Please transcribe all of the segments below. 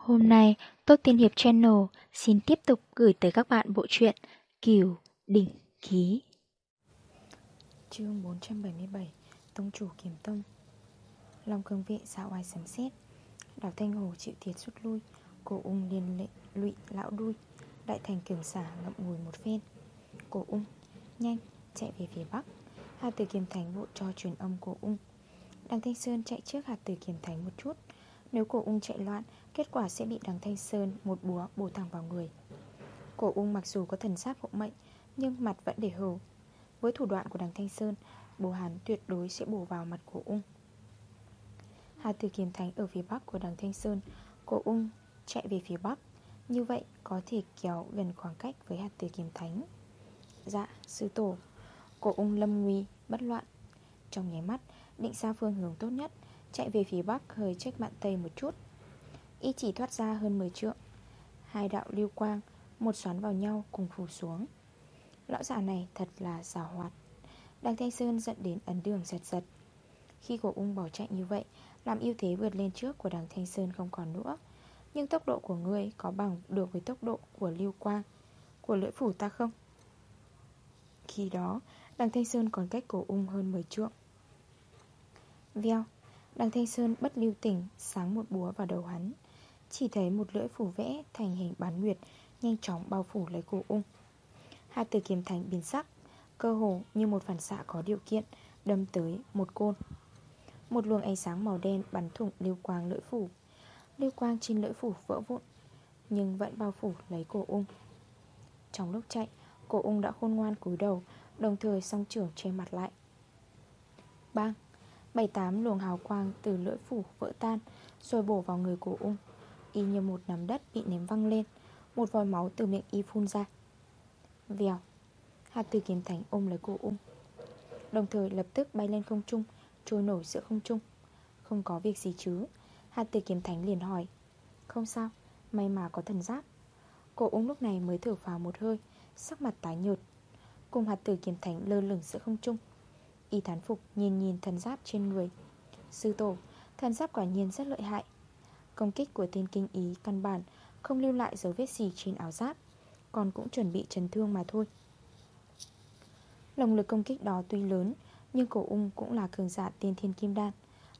Hôm nay, Tốt Tiên Hiệp Channel xin tiếp tục gửi tới các bạn bộ truyện Kiều Đỉnh Ký. Chương 477 Tông chủ kiểm tông. Long cương vệ dạo ai sấm xét đảo Thanh Hồ chịu thiệt rút lui. Cổ ung liền lệ lụy lão đuôi. Đại thành cường giả ngậm ngùi một phen. Cổ ung Nhanh chạy về phía bắc. Hạt tử kiềm thành vụ cho truyền âm cổ ung. Đằng Thanh Sơn chạy trước hạt tử kiềm thành một chút. Nếu cổ ung chạy loạn Kết quả sẽ bị đằng Thanh Sơn một búa bổ thẳng vào người. Cổ ung mặc dù có thần sát hộ mệnh Nhưng mặt vẫn để hờ Với thủ đoạn của đằng Thanh Sơn Bố hắn tuyệt đối sẽ bổ vào mặt cổ ung. Hà Tử Kiềm Thánh ở phía bắc của đằng Thanh Sơn Cổ ung chạy về phía bắc. Như vậy có thể kéo gần khoảng cách với hạt tử kiềm thánh. Dạ, sư tổ. Cổ ung lâm nguy, bất loạn. Trong nháy mắt, định xa phương hướng tốt nhất Chạy về phía bắc hơi trách mạn tây một chút. Y chỉ thoát ra hơn 10 trượng. Hai đạo lưu quang, Một xoắn vào nhau cùng phủ xuống. Lão giả này thật là xảo hoạt. Đằng Thanh Sơn dẫn đến ấn đường giật giật. Khi cổ ung bỏ chạy như vậy, Làm ưu thế vượt lên trước của đằng Thanh Sơn không còn nữa. Nhưng tốc độ của ngươi có bằng được với tốc độ của lưu quang, Của lưỡi phủ ta không? Khi đó, Đằng Thanh Sơn còn cách cổ ung hơn 10 trượng. Veo, Đằng Thanh Sơn bất lưu tỉnh Sáng một búa vào đầu hắn. Chỉ thấy một lưỡi phủ vẽ thành hình bán nguyệt, Nhanh chóng bao phủ lấy cổ ung. Hai từ kiếm thành biến sắc, Cơ hồ như một phản xạ có điều kiện, Đâm tới một côn. Một luồng ánh sáng màu đen bắn thủng lưu quang lưỡi phủ. Lưu quang trên lưỡi phủ vỡ vụn, Nhưng vẫn bao phủ lấy cổ ung. Trong lúc chạy, Cổ ung đã khôn ngoan cúi đầu, Đồng thời song trưởng che mặt lại. Bang! Bảy tám luồng hào quang từ lưỡi phủ vỡ tan, Rồi bổ vào người cổ ung. Y như một nắm đất bị ném văng lên Một vòi máu từ miệng y phun ra. Vèo. Hạt từ kiếm thánh ôm lấy cổ ung Đồng thời lập tức bay lên không trung Trôi nổi giữa không trung. Không có việc gì chứ? Hạt từ kiếm thánh liền hỏi. Không sao, may mà có thần giáp. Cổ ung lúc này mới thở vào một hơi Sắc mặt tái nhợt. Cùng hạt tử kiếm thánh lơ lửng giữa không trung. Y thán phục nhìn nhìn thần giáp trên người. Sư tổ Thần giáp quả nhiên rất lợi hại. Công kích của tên kinh ý, căn bản, Không lưu lại dấu vết gì trên áo giáp. Còn cũng chuẩn bị chấn thương mà thôi. Lồng lực công kích đó tuy lớn, Nhưng cổ ung cũng là cường giả tiên thiên kim đan.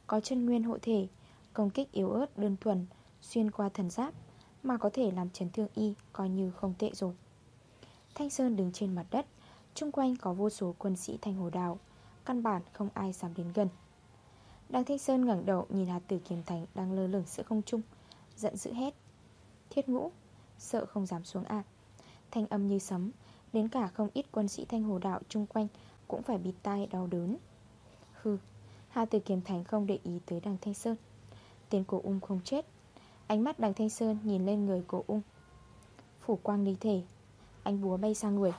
Có chân nguyên hộ thể, Công kích yếu ớt, đơn thuần, Xuyên qua thần giáp, Mà có thể làm chấn thương y Coi như không tệ rồi. Thanh Sơn đứng trên mặt đất Trung quanh có vô số quân sĩ thanh hồ đào, Căn bản không ai dám đến gần. Đăng Thanh Sơn ngẩng đầu nhìn hạt tử kiếm thành đang lơ lửng giữa không trung, Giận dữ hết Thiết ngũ, Sợ không dám xuống ạ Thanh âm như sấm, Đến cả không ít quân sĩ thanh hồ đạo chung quanh Cũng phải bịt tai đau đớn. Hừ, Hà tử kiếm thành không để ý tới đằng Thanh Sơn. Tiền cổ ung không chết. Ánh mắt đằng Thanh Sơn nhìn lên người cổ ung. Phủ quang lý thể Anh búa bay sang người.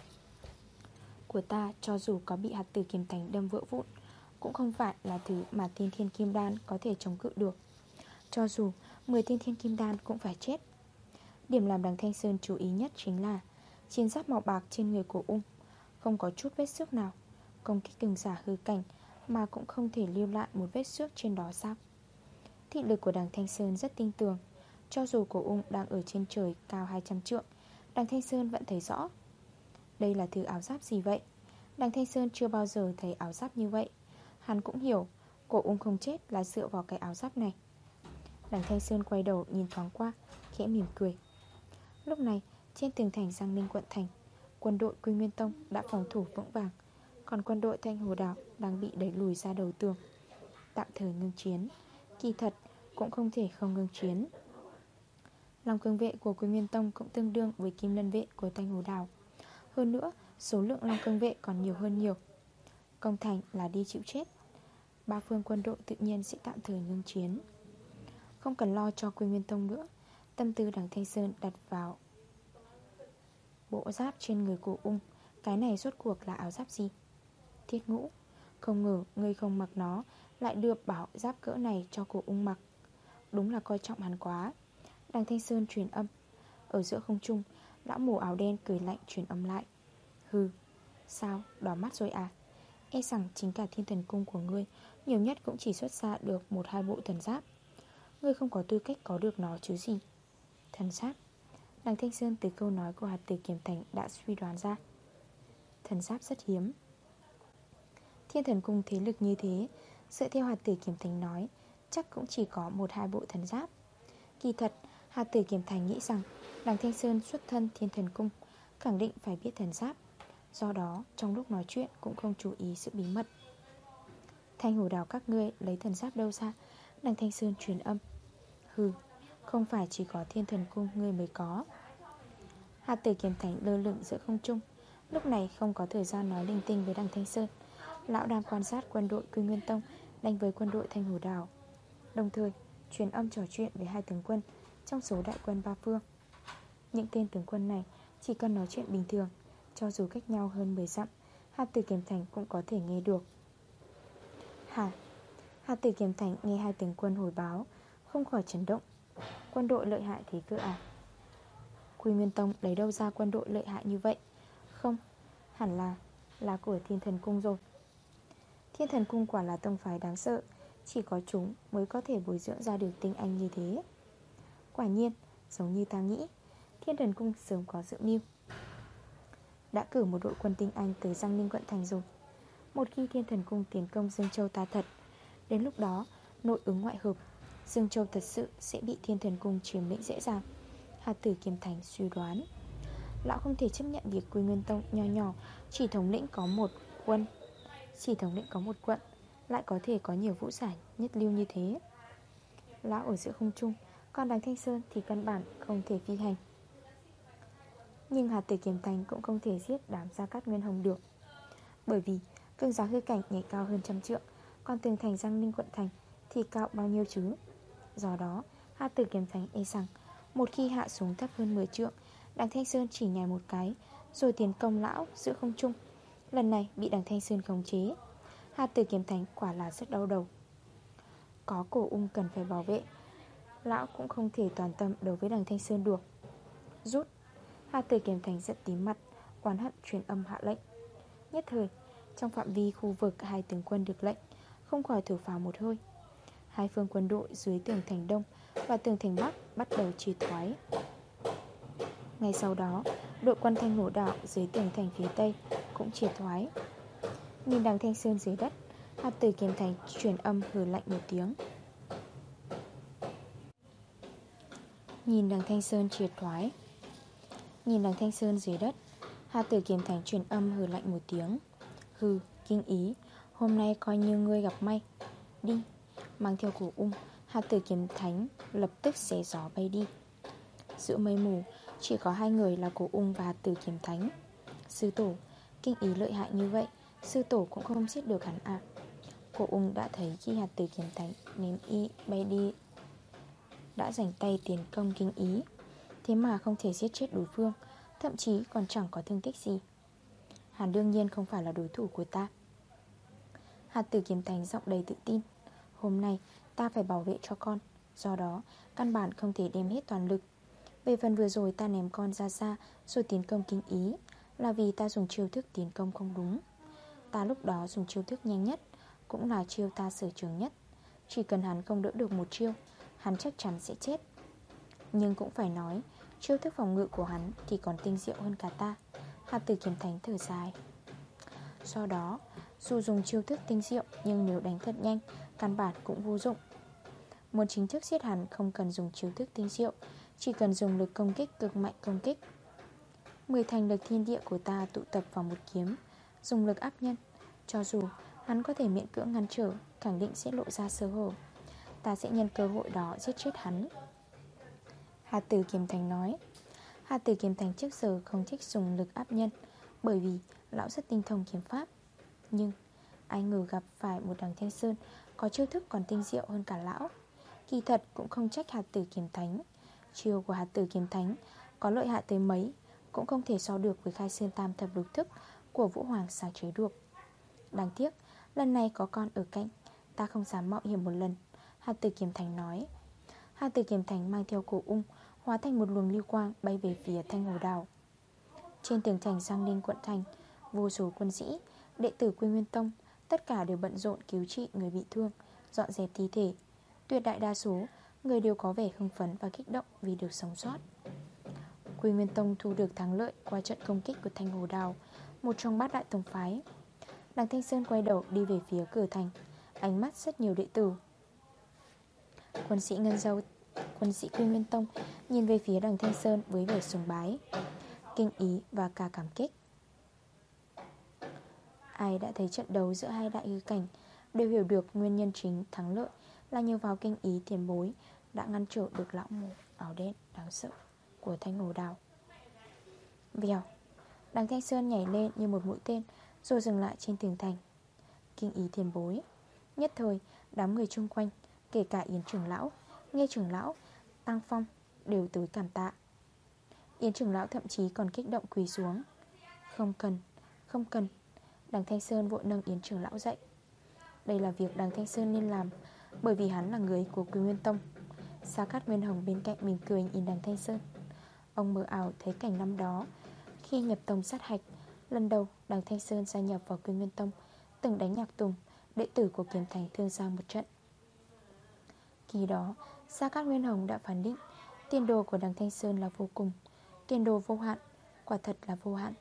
Của ta cho dù có bị hạt tử kiếm thành đâm vỡ vụn cũng không phải là thứ mà tiên thiên kim đan có thể chống cự được. Cho dù 10 tiên thiên kim đan cũng phải chết. Điểm làm đằng Thanh Sơn chú ý nhất chính là Chiến giáp màu bạc trên người của ung Không có chút vết xước nào, Công kích cường giả hư cảnh Mà cũng không thể lưu lại một vết xước trên đó sao? Thị lực của đằng Thanh Sơn rất tinh tường, Cho dù cổ ung đang ở trên trời cao 200 trượng, Đằng Thanh Sơn vẫn thấy rõ. Đây là thứ áo giáp gì vậy? Đằng Thanh Sơn chưa bao giờ thấy áo giáp như vậy. Hắn cũng hiểu Cổ ung không chết là dựa vào cái áo giáp này. Đằng Thanh Sơn quay đầu nhìn thoáng qua, Khẽ mỉm cười. Lúc này, trên tường thành Giang Ninh quận thành, Quân đội Quy Nguyên Tông đã phòng thủ vững vàng, Còn quân đội Thanh Hồ Đảo Đang bị đẩy lùi ra đầu tường. Tạm thời ngưng chiến, Kỳ thật cũng không thể không ngưng chiến. Lòng cương vệ của Quy Nguyên Tông Cũng tương đương với kim lân vệ của Thanh Hồ Đảo Hơn nữa, Số lượng Long cương vệ còn nhiều hơn nhiều. Công thành là đi chịu chết. Ba phương quân đội tự nhiên sẽ tạm thời ngưng chiến. Không cần lo cho Quy Nguyên Tông nữa, Tâm tư đằng Thanh Sơn đặt vào Bộ giáp trên người cổ ung. Cái này rốt cuộc là áo giáp gì? Thiết ngũ, Không ngờ ngươi không mặc nó, Lại đưa bảo giáp cỡ này cho cổ ung mặc. Đúng là coi trọng hắn quá. Đằng Thanh Sơn truyền âm. Ở giữa không trung, Lão mù áo đen cười lạnh truyền âm lại. Hừ, Sao, đỏ mắt rồi à? E rằng chính cả thiên thần cung của ngươi Nhiều nhất cũng chỉ xuất ra được một hai bộ thần giáp. Ngươi không có tư cách có được nó chứ gì. Thần giáp. Đằng Thanh Sơn từ câu nói của hạt tử kiểm thành đã suy đoán ra. Thần giáp rất hiếm. Thiên thần cung thế lực như thế, Dựa theo hạt tử kiểm thành nói, Chắc cũng chỉ có một hai bộ thần giáp. Kỳ thật, Hạt tử kiểm thành nghĩ rằng Đằng Thanh Sơn xuất thân thiên thần cung Khẳng định phải biết thần giáp. Do đó, trong lúc nói chuyện cũng không chú ý sự bí mật. Thanh hồ đào các ngươi lấy thần giáp đâu ra? Đằng Thanh Sơn truyền âm. Hừ, Không phải chỉ có thiên thần cung ngươi mới có. Hạt tử kiểm thánh lơ lửng giữa không trung. Lúc này không có thời gian nói linh tinh với đằng Thanh Sơn. Lão đang quan sát quân đội Quy Nguyên Tông, Đánh với quân đội Thanh Hồ Đào. Đồng thời, truyền âm trò chuyện với hai tướng quân, Trong số đại quân ba phương. Những tên tướng quân này Chỉ cần nói chuyện bình thường cho dù cách nhau hơn 10 dặm Hạt tử kiểm thành cũng có thể nghe được. Hả Hạt tử kiểm thành nghe hai tướng quân hồi báo, Không khỏi chấn động. Quân đội lợi hại thế cơ à? Quy Nguyên Tông lấy đâu ra quân đội lợi hại như vậy? Không, Hẳn là Là của thiên thần cung rồi. Thiên thần cung quả là tông phái đáng sợ, Chỉ có chúng mới có thể bồi dưỡng ra được tinh anh như thế. Quả nhiên, Giống như ta nghĩ, Thiên thần cung sớm có dự mưu. Đã cử một đội quân tinh anh tới Giang Ninh quận thành Dục. Một khi thiên thần cung tiến công Dương Châu ta thật, Đến lúc đó, Nội ứng ngoại hợp, Dương Châu thật sự sẽ bị thiên thần cung chiếm lĩnh dễ dàng. Hạt tử kiềm thành suy đoán, Lão không thể chấp nhận việc Quy Nguyên Tông nho nhỏ Chỉ thống lĩnh có một quân, Chỉ thống lĩnh có một quận, Lại có thể có nhiều vũ giải nhất lưu như thế. Lão ở giữa không trung, Còn đằng Thanh Sơn thì căn bản không thể phi hành. Nhưng hạt tử kiềm thành cũng không thể giết đám gia cát nguyên hồng được. Bởi vì, cương giá hư cảnh nhảy cao hơn trăm trượng, Còn tường thành Giang Ninh quận thành Thì cao bao nhiêu chứ? Do đó hạt tử kiềm thành e rằng, một khi hạ xuống thấp hơn 10 trượng, Đằng Thanh Sơn chỉ nhảy một cái, Rồi tiền công lão giữa không trung. Lần này bị đằng Thanh Sơn khống chế Hạt tử kiếm thành quả là rất đau đầu. Có cổ ung cần phải bảo vệ, Lão cũng không thể toàn tâm đối với đằng Thanh Sơn được. Rút Hà tử Kiểm Thành giận tím mặt Quán hận truyền âm hạ lệnh. Nhất thời, Trong phạm vi khu vực hai tướng quân được lệnh, Không khỏi thử phào một hơi. Hai phương quân đội dưới tường thành đông Và tường thành bắc bắt đầu trì thoái. Ngay sau đó, Đội quân thanh hổ đạo dưới tường thành phía tây Cũng triệt thoái. Nhìn đằng thanh sơn dưới đất Hạt tử kiềm thành truyền âm hừ lạnh một tiếng. Nhìn đằng thanh sơn triệt thoái Nhìn đằng thanh sơn dưới đất Hạt tử kiếm thánh truyền âm hừ lạnh một tiếng. Hừ, kinh ý Hôm nay coi như ngươi gặp may. Đi, mang theo cổ ung Hạt tử kiếm thánh lập tức xé gió bay đi. Giữa mây mù Chỉ có hai người là cổ ung và Hà tử kiếm thánh. Sư tổ Kinh ý lợi hại như vậy Sư tổ cũng không giết được hắn ạ à. Cổ ung đã thấy khi hạt tử kiếm thánh Ném y bay đi Đã rảnh tay tiến công kinh ý. Thế mà không thể giết chết đối phương, Thậm chí còn chẳng có thương tích gì. Hắn đương nhiên không phải là đối thủ của ta. Hạt tử kiếm thánh giọng đầy tự tin. Hôm nay, ta phải bảo vệ cho con. Do đó, căn bản không thể đem hết toàn lực. Về phần vừa rồi ta ném con ra xa Rồi tiến công kinh ý, Là vì ta dùng chiêu thức tiến công không đúng. Ta lúc đó dùng chiêu thức nhanh nhất Cũng là chiêu ta sở trường nhất. Chỉ cần hắn không đỡ được một chiêu, Hắn chắc chắn sẽ chết. Nhưng cũng phải nói, Chiêu thức phòng ngự của hắn thì còn tinh diệu hơn cả ta. Hạt tử kiếm thánh thở dài. Do đó, Dù dùng chiêu thức tinh diệu Nhưng nếu đánh thật nhanh, Căn bản cũng vô dụng. Muốn chính thức giết hắn không cần dùng chiêu thức tinh diệu, Chỉ cần dùng lực công kích cực mạnh công kích. Mười thành lực thiên địa của ta tụ tập vào một kiếm, Dùng lực áp nhân. Cho dù hắn có thể miễn cưỡng ngăn trở, Khẳng định sẽ lộ ra sơ hở. Ta sẽ nhân cơ hội đó giết chết hắn. Hà tử kiếm thành nói. Hà tử kiếm thành trước giờ không thích dùng lực áp nhân, Bởi vì lão rất tinh thông kiếm pháp. Nhưng ai ngờ gặp phải một đằng thanh sơn Có chiêu thức còn tinh diệu hơn cả lão. Kỳ thật cũng không trách hạt tử kiếm thánh. Chiêu của hạt tử kiếm thánh Có lợi hại tới mấy, Cũng không thể so được với khai sơn tam thập lục thức Của Vũ Hoàng sáng chế được Đáng tiếc, lần này có con ở cạnh, Ta không dám mạo hiểm một lần Hạt tử kiếm thánh nói. Hạt tử kiếm thánh mang theo cổ ung Hóa thành một luồng lưu quang bay về phía thanh hồ đảo. Trên tường thành sang Ninh quận thành, Vô số quân sĩ, Đệ tử Quy Nguyên Tông, Tất cả đều bận rộn cứu trị người bị thương, Dọn dẹp thi thể. Tuyệt đại đa số, Người đều có vẻ hưng phấn và kích động vì được sống sót. Quy Nguyên Tông thu được thắng lợi qua trận công kích của Thanh Hồ Đào Một trong bát đại tông phái. Đằng Thanh Sơn quay đầu đi về phía cửa thành, Ánh mắt rất nhiều đệ tử. Quân sĩ Ngân Dâu Quân sĩ Quy Nguyên Tông Nhìn về phía đằng Thanh Sơn với vẻ sùng bái, Kinh ý và cả cảm kích. Ai đã thấy trận đấu giữa hai đại hư cảnh Đều hiểu được nguyên nhân chính thắng lợi Là nhờ vào kinh ý tiền bối Đã ngăn trở được lão mù áo đen đáng sợ Của thanh hồ đào. Vèo, Đằng Thanh Sơn nhảy lên như một mũi tên Rồi dừng lại trên tường thành. Kinh ý tiền bối, Nhất thời đám người chung quanh, Kể cả Yến trưởng lão Nghe trưởng lão, Tăng Phong đều tới cảm tạ. Yến trưởng lão thậm chí còn kích động quỳ xuống. Không cần Không cần, Đằng Thanh Sơn vội nâng Yến trưởng lão dậy. Đây là việc đằng Thanh Sơn nên làm, Bởi vì hắn là người của Quy Nguyên Tông. Sa Cát Nguyên Hồng bên cạnh mình cười nhìn đằng Thanh Sơn. Ông mơ ảo thấy cảnh năm đó, Khi nhập tông sát hạch, Lần đầu đằng Thanh Sơn gia nhập vào Quy Nguyên Tông, Từng đánh nhạc tùng, Đệ tử của Kiếm Thành thương ra một trận. Khi đó Sa Cát Nguyên Hồng đã phản định, Tiền đồ của đằng Thanh Sơn là vô cùng, Tiền đồ vô hạn, Quả thật là vô hạn.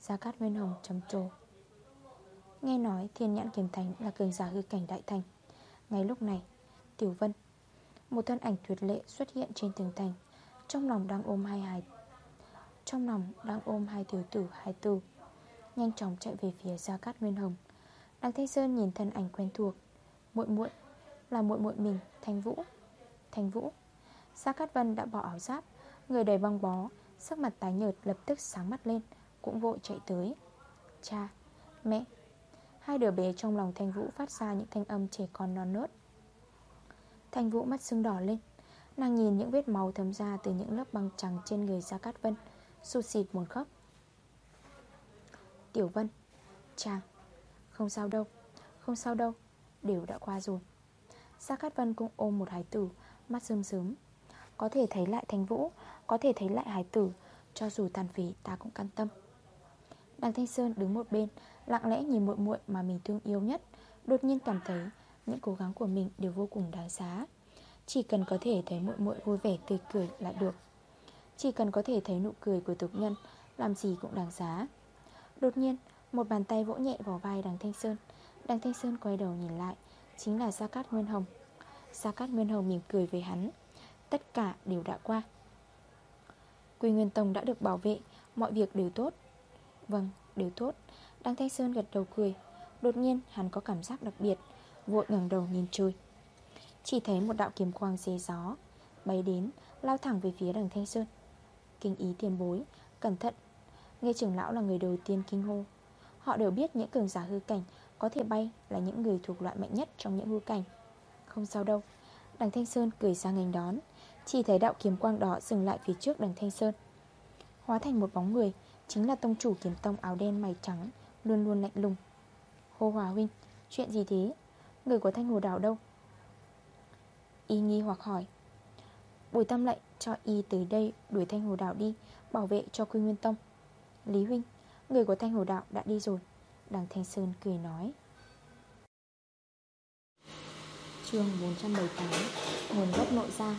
Gia Cát Nguyên Hồng trầm trồ. Nghe nói thiên nhãn kiếm thánh là cường giả hư cảnh đại thành. Ngay lúc này, Tiểu Vân, Một thân ảnh tuyệt lệ xuất hiện trên tường thành, Trong lòng đang ôm hai hài, Trong lòng đang ôm hai tiểu tử, hai tử. Nhanh chóng chạy về phía Gia Cát Nguyên Hồng. Đằng Thanh Sơn nhìn thân ảnh quen thuộc, Muội muội, Là muội muội mình, Thanh Vũ. Thanh Vũ. Gia Cát Vân đã bỏ áo giáp Người đầy băng bó Sắc mặt tái nhợt lập tức sáng mắt lên Cũng vội chạy tới. Cha, mẹ. Hai đứa bé trong lòng Thanh Vũ phát ra những thanh âm trẻ con non nớt. Thanh Vũ mắt sưng đỏ lên Nàng nhìn những vết máu thấm ra từ những lớp băng trắng trên người Gia Cát Vân Sụt xịt một khóc Tiểu Vân Chàng Không sao đâu Không sao đâu Đều đã qua rồi. Gia Cát Vân cũng ôm một hải tử Mắt rơm rớm Có thể thấy lại Thanh Vũ, Có thể thấy lại hải tử, Cho dù tàn phí ta cũng can tâm. Đằng Thanh Sơn đứng một bên, Lặng lẽ nhìn muội muội mà mình thương yêu nhất. Đột nhiên cảm thấy Những cố gắng của mình đều vô cùng đáng giá. Chỉ cần có thể thấy muội muội vui vẻ tươi cười là được. Chỉ cần có thể thấy nụ cười của tục nhân, Làm gì cũng đáng giá. Đột nhiên, Một bàn tay vỗ nhẹ vào vai đằng Thanh Sơn. Đằng Thanh Sơn quay đầu nhìn lại, Chính là Gia Cát Nguyên Hồng. Gia Cát Nguyên Hồng mỉm cười với hắn. Tất cả đều đã qua. Quy Nguyên Tông đã được bảo vệ Mọi việc đều tốt. Vâng, đều tốt. Đăng Thanh Sơn gật đầu cười. Đột nhiên hắn có cảm giác đặc biệt Vội ngẩng đầu nhìn trời. Chỉ thấy một đạo kiếm quang xé gió Bay đến, lao thẳng về phía đằng Thanh Sơn. Kinh ý tiền bối Cẩn thận. Nghe trưởng lão là người đầu tiên kinh hô. Họ đều biết những cường giả hư cảnh Có thể bay là những người thuộc loại mạnh nhất trong những hư cảnh. Không sao đâu. Đằng Thanh Sơn cười sang ngành đón. Chỉ thấy đạo kiếm quang đó dừng lại phía trước đằng Thanh Sơn. Hóa thành một bóng người Chính là tông chủ kiếm tông áo đen mày trắng Luôn luôn lạnh lùng. Hô Hòa Huynh, chuyện gì thế? Người của Thanh Hồ Đảo đâu? Y nghi hoặc hỏi. Bùi Tam lệnh cho Y tới đây Đuổi Thanh Hồ Đảo đi Bảo vệ cho Quy Nguyên Tông. Lý Huynh, người của Thanh Hồ Đạo đã đi rồi. Đằng Thanh Sơn cười nói. Chương 478 Nguồn gốc nội ra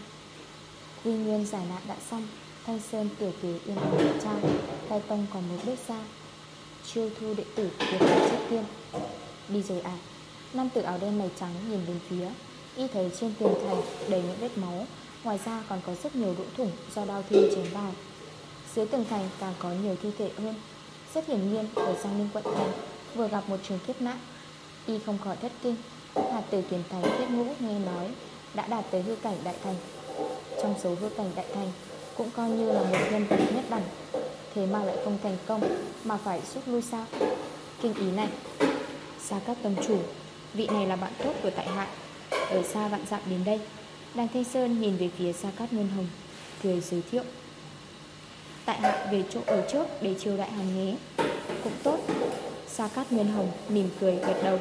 Quy Nguyên giải nạn đã xong, Thanh Sơn tiểu kế yên ổn địa trang Tay tông còn một bước xa. Chiêu thu đệ tử được Việt trước tiên. Đi rồi à Nam tử áo đen mày trắng nhìn đến phía, Y thấy trên tường thành đầy những vết máu, Ngoài ra còn có rất nhiều lỗ thủng Do đau thương chém vào. Dưới tường thành càng có nhiều thi thể hơn. Rất hiển nhiên, ở Giang Ninh quận thành Vừa gặp một trường kiếp nạn, Y không khỏi thất kinh. Hạt tử kiền thành kết ngũ, nghe nói, Đã đạt tới hư cảnh đại thành. Trong số hư cảnh đại thành, Cũng coi như là một nhân vật nhất đẳng. Thế mà lại không thành công, Mà phải rút lui sao? Kinh ý này Xa các tông chủ, Vị này là bạn tốt của tại hạ. Ở xa vạn dặm đến đây đàng Thanh Sơn nhìn về phía Sa Cát Nguyên Hồng, Cười giới thiệu. Tại hạ về chỗ ở trước để chiêu đại hàng nhé Cũng tốt, Sa Cát Nguyên Hồng mỉm cười gật đầu.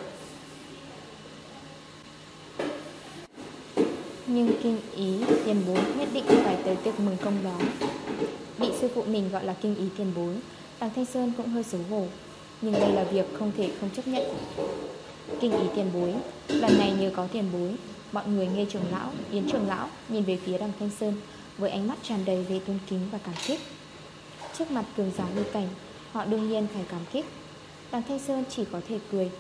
Nhưng kinh ý tiền bối nhất định phải tới tiệc mừng công đó. Bị sư phụ mình gọi là kinh ý tiền bối Đằng Thanh Sơn cũng hơi xấu hổ Nhưng đây là việc không thể không chấp nhận. Kinh ý tiền bối Lần này nhờ có tiền bối Mọi người nghe trưởng lão, Yến trưởng lão Nhìn về phía đằng Thanh Sơn Với ánh mắt tràn đầy về tôn kính và cảm kích. Trước mặt cường giáo lưu cảnh Họ đương nhiên phải cảm kích. Đằng Thanh Sơn chỉ có thể cười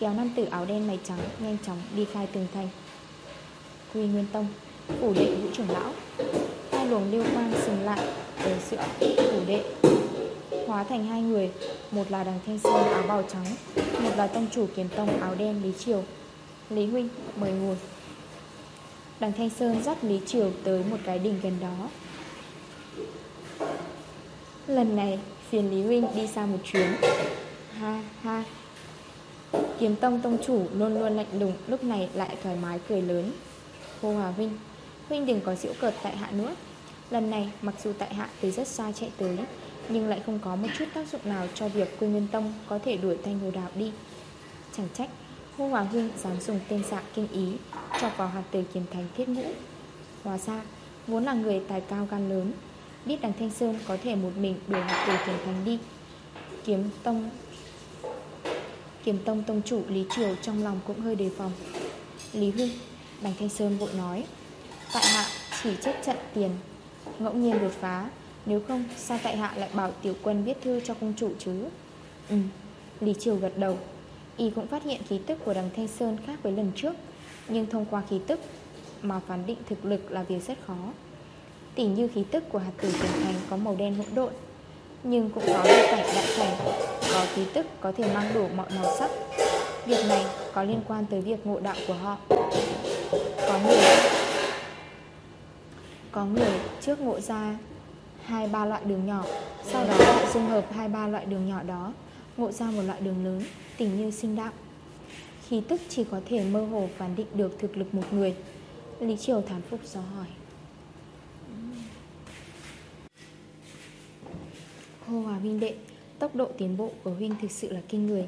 Kéo nam tử áo đen mày trắng Nhanh chóng đi khai tường thành. Quy Nguyên Tông, Phủ đệ vũ trưởng lão. Hai luồng lưu quang dừng lại Ở giữa phủ đệ. Hóa thành hai người, Một là đằng Thanh Sơn áo bào trắng, Một là tông chủ kiếm tông áo đen Lý Triều. Lý Huynh, mời ngồi. Đằng Thanh Sơn dắt Lý Triều tới một cái đình gần đó. Lần này, phiền Lý Huynh đi xa một chuyến. Ha ha. Kiếm tông tông chủ luôn luôn lạnh lùng, Lúc này lại thoải mái cười lớn. Hô Hòa Huynh Huynh đừng có diễu cợt tại hạ nữa. Lần này, mặc dù tại hạ từ rất xa chạy tới, Nhưng lại không có một chút tác dụng nào Cho việc Quy Nguyên Tông có thể đuổi thanh hồ đạo đi. Chẳng trách Hô Hòa Huynh dám dùng tên dạng kinh ý, Cho vào hạt tử kiếm thành thiết ngũ. Hóa ra, Vốn là người tài cao gan lớn, Biết đằng Thanh Sơn có thể một mình đuổi hạt tử kiếm thành đi. Kiếm tông Kiếm tông tông chủ Lý Triều trong lòng cũng hơi đề phòng. Lý Huynh Đằng Thanh Sơn vội nói. Tại hạ chỉ chết trận tiền, Ngẫu nhiên đột phá. Nếu không, sao tại hạ lại bảo tiểu quân viết thư cho công chủ chứ? Ừ Lý Triều gật đầu. Y cũng phát hiện khí tức của đằng Thanh Sơn khác với lần trước, Nhưng thông qua khí tức Mà phán định thực lực là việc rất khó. Tỉ như khí tức của hạt tử trưởng thành Có màu đen hỗn độn, Nhưng cũng có lưu cảnh đại thành, Có khí tức có thể mang đủ mọi màu sắc. Việc này có liên quan tới việc ngộ đạo của họ. Có người. Có người trước ngộ ra hai ba loại đường nhỏ, Sau đó lại dung hợp hai ba loại đường nhỏ đó, Ngộ ra một loại đường lớn, Tình như sinh đạo Khí tức chỉ có thể mơ hồ phán định được thực lực một người. Lý Triều thán phục do hỏi. Hô Hòa huynh đệ, Tốc độ tiến bộ của huynh thực sự là kinh người.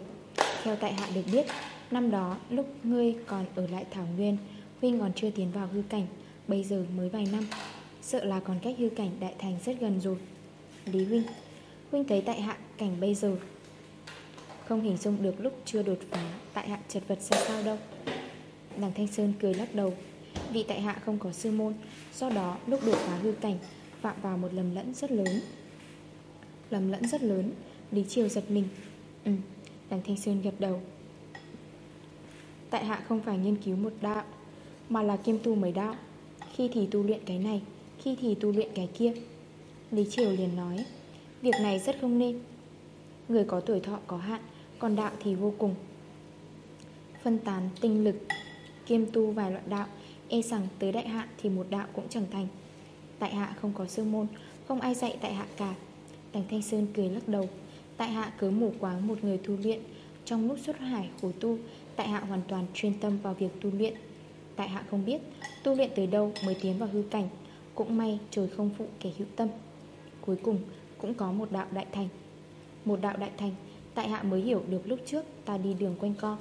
Theo tại hạ được biết, Năm đó lúc ngươi còn ở lại Thảo Nguyên Huynh còn chưa tiến vào hư cảnh Bây giờ mới vài năm Sợ là còn cách hư cảnh đại thành rất gần rồi. Lý Huynh Huynh thấy tại hạ cảnh bây giờ Không hình dung được lúc chưa đột phá Tại hạ chật vật ra sao đâu. Đằng Thanh Sơn cười lắc đầu Vì tại hạ không có sư môn Do đó lúc đột phá hư cảnh Phạm vào một lầm lẫn rất lớn. Lầm lẫn rất lớn Lý Triều giật mình. Ừ, đằng Thanh Sơn gật đầu. Tại hạ không phải nghiên cứu một đạo mà là kiêm tu mấy đạo. Khi thì tu luyện cái này, Khi thì tu luyện cái kia. Lý Triều liền nói, Việc này rất không nên. Người có tuổi thọ có hạn, Còn đạo thì vô cùng. Phân tán tinh lực, Kiêm tu vài loại đạo E rằng tới đại hạ thì một đạo cũng chẳng thành. Tại hạ không có sư môn, Không ai dạy tại hạ cả. Đằng Thanh Sơn cười lắc đầu, Tại hạ cứ mù quáng một người tu luyện. Trong lúc xuất hải, khổ tu, Tại hạ hoàn toàn chuyên tâm vào việc tu luyện. Tại hạ không biết, Tu luyện từ đâu mới tiến vào hư cảnh. Cũng may trời không phụ kẻ hữu tâm. Cuối cùng, cũng có một đạo đại thành. Một đạo đại thành, Tại hạ mới hiểu được lúc trước ta đi đường quanh co.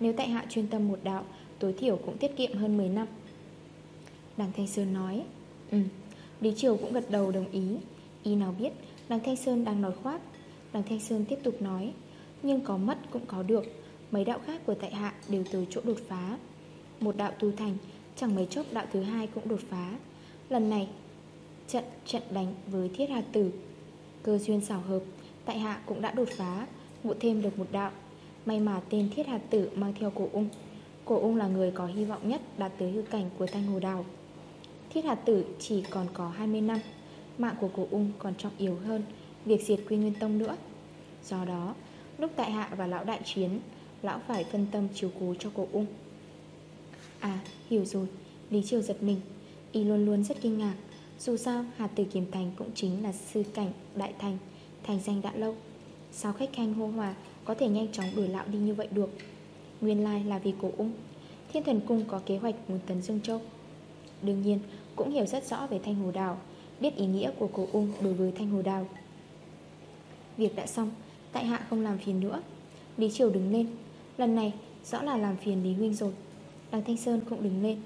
Nếu tại hạ chuyên tâm một đạo, Tối thiểu cũng tiết kiệm hơn 10 năm. Đằng Thanh Sơn nói Ừ Lý Triều cũng gật đầu đồng ý. Y nào biết, Đằng Thanh Sơn đang nói khoác. Đằng Thanh Sơn tiếp tục nói, Nhưng có mất cũng có được. Mấy đạo khác của tại hạ đều từ chỗ đột phá. Một đạo tu thành, Chẳng mấy chốc đạo thứ hai cũng đột phá. Lần này, trận trận đánh với thiết hạt tử, Cơ duyên xảo hợp, Tại hạ cũng đã đột phá, Ngộ thêm được một đạo. May mà tên thiết hạt tử mang theo cổ ung. Cổ ung là người có hy vọng nhất Đạt tới hư cảnh của thanh hồ đào. Thiết hạt tử chỉ còn có 20 năm, Mạng của cổ ung còn trọng yếu hơn Việc diệt quy nguyên tông nữa. Do đó, lúc tại hạ và lão đại chiến, Lão phải phân tâm chiếu cố cho cổ ung. À hiểu rồi. Lý Triều giật mình. Y luôn luôn rất kinh ngạc. Dù sao hạt tử kiếm thành cũng chính là sư cảnh đại thành Thành danh đã lâu. Sao khách khanh hô hòa Có thể nhanh chóng đuổi lão đi như vậy được? Nguyên lai là vì cổ ung. Thiên thần cung có kế hoạch muốn tấn Dương Châu. Đương nhiên, cũng hiểu rất rõ về Thanh Hồ Đào, Biết ý nghĩa của cổ ung đối với Thanh Hồ Đào. Việc đã xong, Tại hạ không làm phiền nữa. Lý Triều đứng lên. Lần này, rõ là làm phiền Lý Huynh rồi. Đằng Thanh Sơn cũng đứng lên.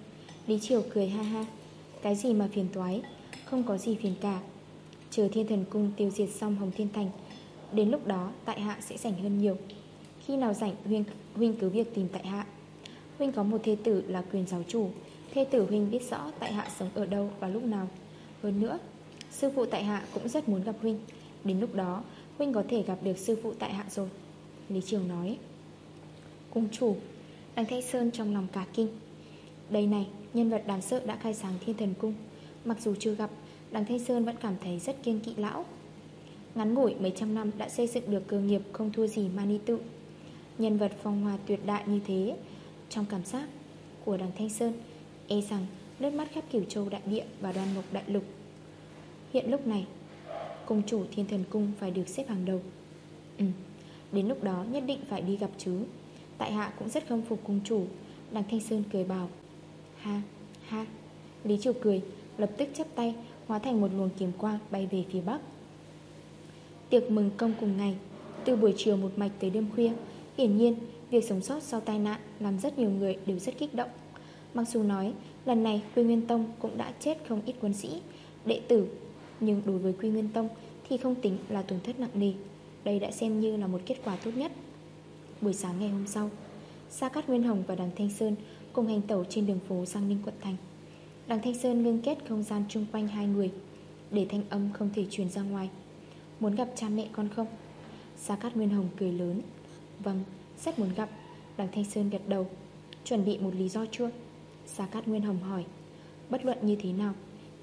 Lý Triều cười ha ha. Cái gì mà phiền toái Không có gì phiền cả. Chờ thiên thần cung tiêu diệt xong Hồng Thiên Thành Đến lúc đó tại hạ sẽ rảnh hơn nhiều. Khi nào rảnh Huynh, huynh cứ việc tìm tại hạ. Huynh có một thê tử là quyền giáo chủ. Thê tử Huynh biết rõ tại hạ sống ở đâu và lúc nào. Hơn nữa Sư phụ tại hạ cũng rất muốn gặp Huynh. Đến lúc đó Huynh có thể gặp được sư phụ tại hạ rồi. Lý Triều nói Cung chủ Đằng Thanh Sơn trong lòng cả kinh. Đây này, Nhân vật đáng sợ đã khai sáng thiên thần cung. Mặc dù chưa gặp, Đằng Thanh Sơn vẫn cảm thấy rất kiên kỵ lão. Ngắn ngủi mấy trăm năm đã xây dựng được cơ nghiệp không thua gì Mani Tự. Nhân vật phong hòa tuyệt đại như thế, Trong cảm giác của đằng Thanh Sơn E rằng nước mắt khắp cửu châu đại địa và đoan mộc đại lục. Hiện lúc này công chủ thiên thần cung phải được xếp hàng đầu. Ừ Đến lúc đó nhất định phải đi gặp chứ. Tại hạ cũng rất khâm phục cung chủ. Đằng Thanh Sơn cười bảo, Ha ha. Lý Triều cười, Lập tức chắp tay, Hóa thành một luồng kiếm quang bay về phía bắc. Tiệc mừng công cùng ngày, Từ buổi chiều một mạch tới đêm khuya, Hiển nhiên, Việc sống sót sau tai nạn Làm rất nhiều người đều rất kích động. Mặc dù nói, Lần này Quy Nguyên Tông cũng đã chết không ít quân sĩ, Đệ tử, Nhưng đối với Quy Nguyên Tông Thì không tính là tổn thất nặng nề. Đây đã xem như là một kết quả tốt nhất. Buổi sáng ngày hôm sau Sa Cát Nguyên Hồng và Đằng Thanh Sơn Cùng hành tẩu trên đường phố Giang Ninh quận thành. Đằng Thanh Sơn ngưng kết không gian chung quanh hai người Để thanh âm không thể truyền ra ngoài. Muốn gặp cha mẹ con không? Sa Cát Nguyên Hồng cười lớn. Vâng, rất muốn gặp. Đằng Thanh Sơn gật đầu. Chuẩn bị một lý do chưa? Sa Cát Nguyên Hồng hỏi. Bất luận như thế nào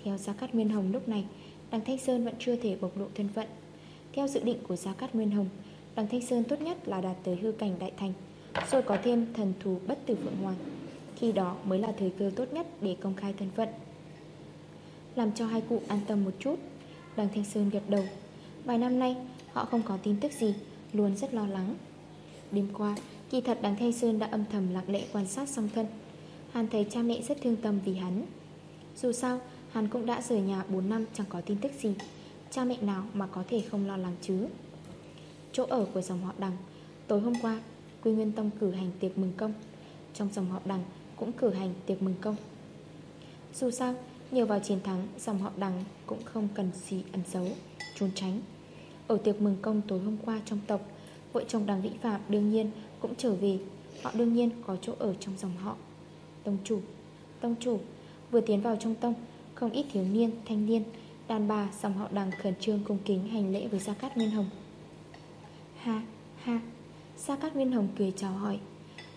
Theo Sa Cát Nguyên Hồng lúc này Đằng Thanh Sơn vẫn chưa thể bộc lộ thân phận. Theo dự định của Sa Cát Nguyên Hồng Đằng Thanh Sơn tốt nhất là đạt tới hư cảnh đại thành, Rồi có thêm thần thú bất tử Phượng Hoàng. Khi đó mới là thời cơ tốt nhất để công khai thân phận. Làm cho hai cụ an tâm một chút, Đằng Thanh Sơn gật đầu. Vài năm nay, họ không có tin tức gì, Luôn rất lo lắng. Đêm qua, kỳ thật đằng Thanh Sơn đã âm thầm lặng lẽ quan sát song thân. Hàn thấy cha mẹ rất thương tâm vì hắn. Dù sao hàn cũng đã rời nhà 4 năm chẳng có tin tức gì. Cha mẹ nào mà có thể không lo lắng chứ? Chỗ ở của dòng họ đằng. Tối hôm qua Quy Nguyên Tông cử hành tiệc mừng công. Trong dòng họ đằng cũng cử hành tiệc mừng công. Dù sao Nhờ vào chiến thắng Dòng họ đằng cũng không cần gì ẩn giấu Trốn tránh. Ở tiệc mừng công tối hôm qua trong tộc Vợ chồng đằng Vĩnh Phạm đương nhiên cũng trở về. Họ đương nhiên có chỗ ở trong dòng họ. Tông chủ Tông chủ Vừa tiến vào trong tông Không ít thiếu niên, thanh niên Đàn bà dòng họ đằng khẩn trương cung kính hành lễ với Gia Cát Nguyên Hồng. Ha, ha. Gia Cát Nguyên Hồng cười chào hỏi.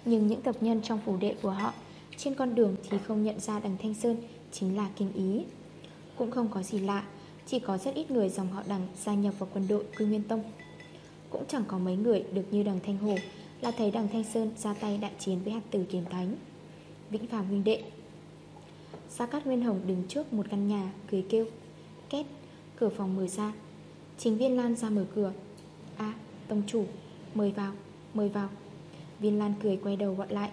Nhưng những tộc nhân trong phủ đệ của họ Trên con đường thì không nhận ra đằng Thanh Sơn Chính là kinh ý. Cũng không có gì lạ Chỉ có rất ít người dòng họ đằng gia nhập vào quân đội Quy Nguyên Tông. Cũng chẳng có mấy người được như đằng Thanh Hồ Là thấy đằng Thanh Sơn ra tay đại chiến với hạt tử kiếm thánh. Vĩnh Phạm huynh đệ. Gia Cát Nguyên Hồng đứng trước một căn nhà Cười kêu Két Cửa phòng mở ra. Chính Viên Lan ra mở cửa. À Tông chủ, Mời vào Mời vào. Viên Lan cười quay đầu gọi lại.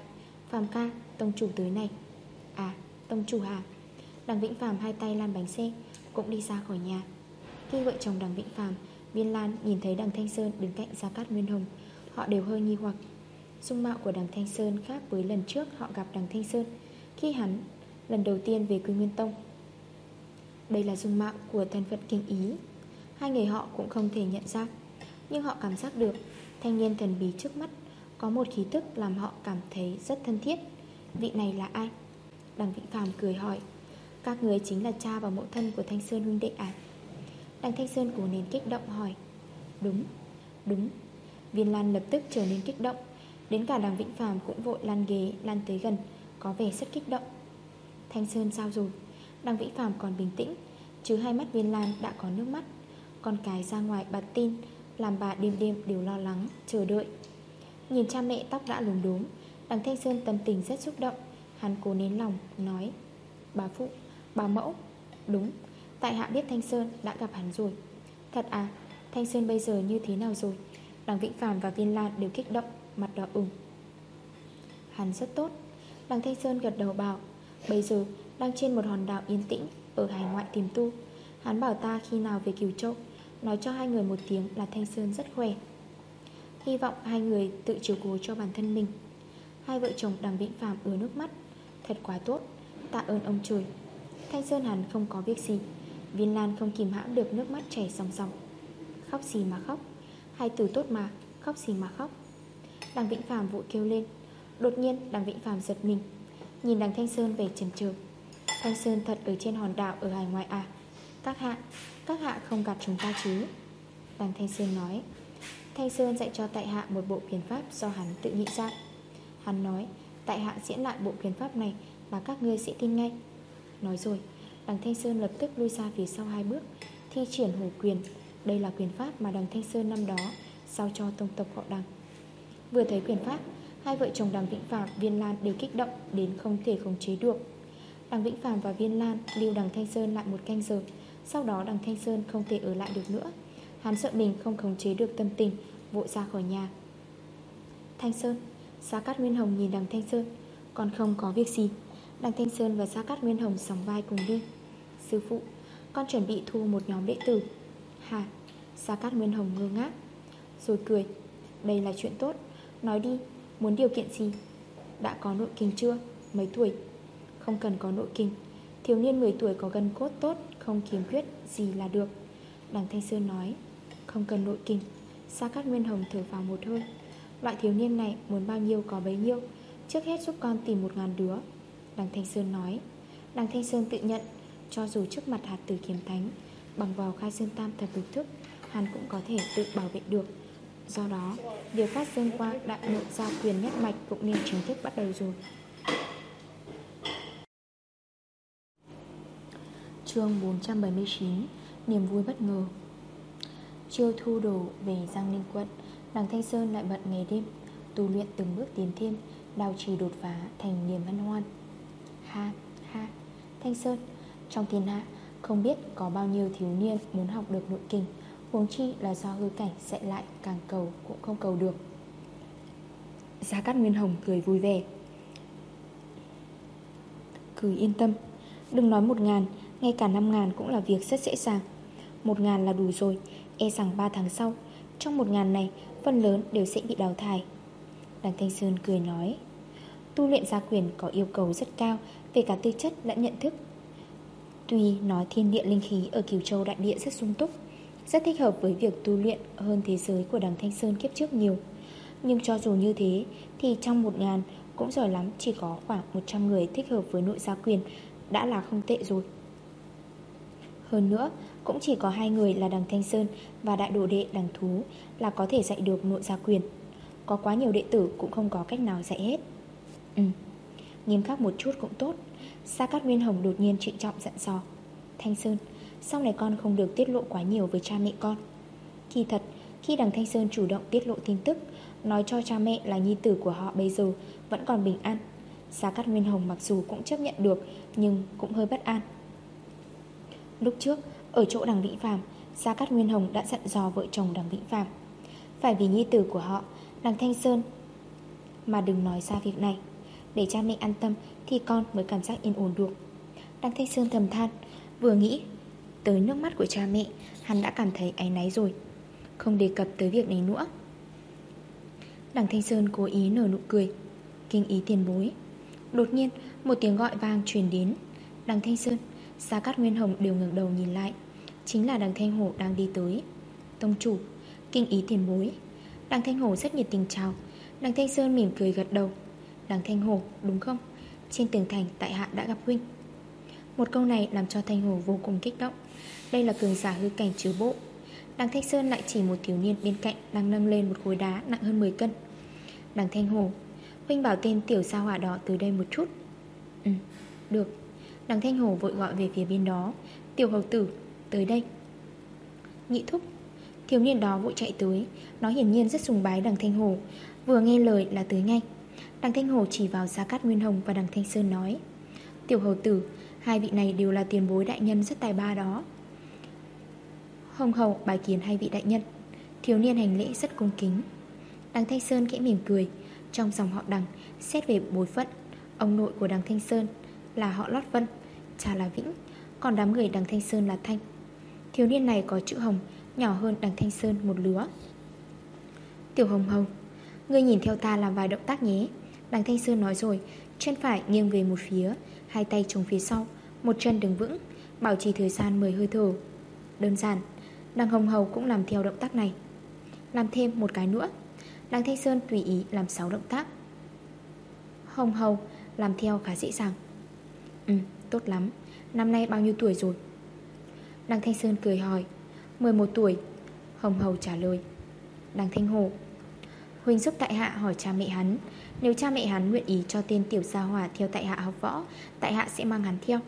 Phạm ca, Tông chủ tới này. À Tông chủ hà Đằng Vĩnh Phạm hai tay lan bánh xe, Cũng đi ra khỏi nhà. Khi vợ chồng đằng Vĩnh Phạm Viên Lan nhìn thấy đằng Thanh Sơn đứng cạnh Gia Cát Nguyên Hồng, Họ đều hơi nghi hoặc. Dung mạo của đằng Thanh Sơn khác với lần trước họ gặp đằng Thanh Sơn. Khi hắn, lần đầu tiên về Quy Nguyên Tông. Đây là dung mạo của thân phận kinh ý. Hai người họ cũng không thể nhận ra. Nhưng họ cảm giác được. Thanh niên thần bí trước mắt Có một khí tức làm họ cảm thấy rất thân thiết. Vị này là ai? Đằng Vĩnh Phạm cười hỏi. Các người chính là cha và mẫu thân của Thanh Sơn huynh đệ à? Đằng Thanh Sơn cố nén kích động hỏi. Đúng, đúng. Viên Lan lập tức trở nên kích động. Đến cả đằng Vĩnh phàm cũng vội lan ghế Lan tới gần Có vẻ rất kích động. Thanh Sơn sao rồi? Đằng Vĩnh phàm còn bình tĩnh Chứ hai mắt Viên Lan đã có nước mắt. Con cái ra ngoài bạt tin làm bà đêm đêm đều lo lắng Chờ đợi. Nhìn cha mẹ tóc đã lùng đốm Đằng Thanh Sơn tâm tình rất xúc động. Hắn cố nén lòng nói Bà phụ, bà mẫu. Đúng, tại hạ biết Thanh Sơn đã gặp hắn rồi. Thật à, Thanh Sơn bây giờ như thế nào rồi? Đằng Vĩnh Phạm và Viên Lan đều kích động Mặt đỏ ửng. Hắn rất tốt. Đằng Thanh Sơn gật đầu bảo Bây giờ đang trên một hòn đảo yên tĩnh Ở hải ngoại tìm tu. Hắn bảo ta khi nào về Kiều Châu Nói cho hai người một tiếng là Thanh Sơn rất khỏe. Hy vọng hai người tự chiều cố cho bản thân mình. Hai vợ chồng đằng Vĩnh phàm ứa nước mắt. Thật quá tốt. Tạ ơn ông trời. Thanh Sơn hẳn không có việc gì. Viên Lan không kìm hãm được nước mắt chảy sòng sòng. Khóc gì mà khóc. Hai từ tốt mà. Khóc gì mà khóc. Đằng Vĩnh Phạm vội kêu lên. Đột nhiên đằng Vĩnh Phạm giật mình. Nhìn đằng Thanh Sơn về trần trường Thanh Sơn thật ở trên hòn đảo ở hải ngoại à? Các hạ Các hạ không gặp chúng ta chứ? Đằng Thanh Sơn nói. Thanh Sơn dạy cho tại hạ một bộ quyền pháp do hắn tự nghĩ ra. Hắn nói, Tại hạ diễn lại bộ quyền pháp này Và các ngươi sẽ tin ngay. Nói rồi, Đằng Thanh Sơn lập tức lui ra phía sau hai bước, Thi triển hồ quyền. Đây là quyền pháp mà đằng Thanh Sơn năm đó Sao cho tông tộc họ đằng. Vừa thấy quyền pháp, Hai vợ chồng đằng Vĩnh Phạm Viên Lan đều kích động Đến không thể khống chế được. Đằng Vĩnh Phạm và Viên Lan lưu đằng Thanh Sơn lại một canh giờ sau đó đằng Thanh Sơn không thể ở lại được nữa. Hắn sợ mình không khống chế được tâm tình, Vội ra khỏi nhà. Thanh Sơn Sa Cát Nguyên Hồng nhìn đằng Thanh Sơn. Còn không có việc gì. Đằng Thanh Sơn và Sa Cát Nguyên Hồng sóng vai cùng đi. Sư phụ, Con chuẩn bị thu một nhóm đệ tử. Hà Sa Cát Nguyên Hồng ngơ ngác, Rồi cười. Đây là chuyện tốt. Nói đi, Muốn điều kiện gì? Đã có nội kinh chưa? Mấy tuổi? Không cần có nội kinh. Thiếu niên 10 tuổi có gân cốt tốt. Không kiếm quyết gì là được. Đằng Thanh Sơn nói Không cần nội kinh Sa Cát Nguyên Hồng thở vào một hơi. Loại thiếu niên này muốn bao nhiêu có bấy nhiêu Trước hết giúp con tìm một ngàn đứa. Đằng Thanh Sơn nói Đằng Thanh Sơn tự nhận Cho dù trước mặt hạt tử kiếm thánh Bằng vào khai sơn tam thập lục thức Hắn cũng có thể tự bảo vệ được. Do đó, việc phát dương qua đại nội gia quyền nhất mạch cũng nên chính thức bắt đầu rồi. Chương 479 Niềm vui bất ngờ. Chiêu thu đồ về Giang Ninh quận Đằng Thanh Sơn lại bận ngày đêm, Tu luyện từng bước tiến thêm, Đào trì đột phá thành niềm văn hoan. Ha ha, Thanh Sơn, Trong thiên hạ, không biết có bao nhiêu thiếu niên muốn học được nội kinh, Huống chi là do hư cảnh sẽ lại càng cầu cũng không cầu được. Gia Cát Nguyên Hồng cười vui vẻ. Cười yên tâm, Đừng nói một ngàn ngay cả năm ngàn cũng là việc rất dễ dàng. Một ngàn là đủ rồi. E rằng ba tháng sau, Trong một ngàn này, Phần lớn đều sẽ bị đào thải. Đằng Thanh Sơn cười nói, Tu luyện gia quyền có yêu cầu rất cao Về cả tư chất lẫn nhận thức. Tuy nói thiên địa linh khí Ở Kiều Châu Đại Địa rất sung túc, rất thích hợp với việc tu luyện hơn thế giới của đằng Thanh Sơn kiếp trước nhiều. Nhưng cho dù như thế, Thì trong một ngàn cũng giỏi lắm, Chỉ có khoảng 100 người thích hợp với nội gia quyền Đã là không tệ rồi. Hơn nữa, Cũng chỉ có hai người là đằng Thanh Sơn Và đại đồ đệ đằng Thú Là có thể dạy được nội gia quyền. Có quá nhiều đệ tử cũng không có cách nào dạy hết. Ừ Nghiêm khắc một chút cũng tốt. Sa Cát Nguyên Hồng đột nhiên trịnh trọng dặn dò. Thanh Sơn, sau này con không được tiết lộ quá nhiều với cha mẹ con. Kỳ thật, Khi đằng Thanh Sơn chủ động tiết lộ tin tức, Nói cho cha mẹ là nhi tử của họ bây giờ Vẫn còn bình an, Sa Cát Nguyên Hồng mặc dù cũng chấp nhận được Nhưng cũng hơi bất an. Lúc trước, Ở chỗ đằng vĩ Phạm Gia Cát Nguyên Hồng đã dặn dò vợ chồng đằng vĩ Phạm Phải vì nhi tử của họ, Đằng Thanh Sơn, Mà đừng nói ra việc này. Để cha mẹ an tâm Thì con mới cảm giác yên ổn được. Đằng Thanh Sơn thầm than, Vừa nghĩ Tới nước mắt của cha mẹ, Hắn đã cảm thấy áy náy rồi. Không đề cập tới việc này nữa. Đằng Thanh Sơn cố ý nở nụ cười, Kinh ý tiền bối. Đột nhiên, một tiếng gọi vang truyền đến. Đằng Thanh Sơn Gia Cát Nguyên Hồng đều ngẩng đầu nhìn lại. Chính là đằng Thanh Hổ đang đi tới. Tông chủ Kinh ý tiền bối. Đằng Thanh Hổ rất nhiệt tình chào. Đằng Thanh Sơn mỉm cười gật đầu. Đằng Thanh Hổ đúng không? Trên tường thành tại hạ đã gặp huynh. Một câu này làm cho Thanh Hổ vô cùng kích động. Đây là cường giả hư cảnh chứa bộ. Đằng Thanh Sơn lại chỉ một thiếu niên bên cạnh Đang nâng lên một khối đá nặng hơn 10 cân. Đằng Thanh Hồ Huynh bảo tên tiểu gia hỏa đỏ từ đây một chút. Ừ, được. Đằng Thanh Hồ vội gọi về phía bên đó. Tiểu hầu tử, tới đây. Nhị thúc Thiếu niên đó vội chạy tới. Nó hiển nhiên rất sùng bái đằng Thanh Hồ Vừa nghe lời là tới ngay. Đằng Thanh Hồ chỉ vào Gia Cát Nguyên Hồng và đằng Thanh Sơn nói Tiểu hầu tử Hai vị này đều là tiền bối đại nhân rất tài ba đó. Hồng hầu bài kiến hai vị đại nhân. Thiếu niên hành lễ rất cung kính. Đằng Thanh Sơn kẽ mỉm cười Trong dòng họ đằng Xét về bối phận Ông nội của đằng Thanh Sơn là họ Lót Vân, Cha là Vĩnh, Còn đám người đằng Thanh Sơn là Thanh. Thiếu niên này có chữ hồng, Nhỏ hơn đằng Thanh Sơn một lứa. Tiểu hồng hồng, Ngươi nhìn theo ta làm vài động tác nhé. Đằng Thanh Sơn nói rồi, Chân phải nghiêng về một phía, Hai tay trồng phía sau, Một chân đứng vững, Bảo trì thời gian 10 hơi thở. Đơn giản, Đằng Hồng Hầu cũng làm theo động tác này. Làm thêm một cái nữa, Đằng Thanh Sơn tùy ý làm 6 động tác. Hồng hầu Làm theo khá dễ dàng. Ừ tốt lắm. Năm nay bao nhiêu tuổi rồi? Đăng Thanh Sơn cười hỏi. 11 tuổi. Hồng hầu trả lời. Đăng Thanh Hồ Huynh giúp tại hạ hỏi cha mẹ hắn. Nếu cha mẹ hắn nguyện ý cho tên tiểu gia hòa Theo tại hạ học võ, Tại hạ sẽ mang hắn theo.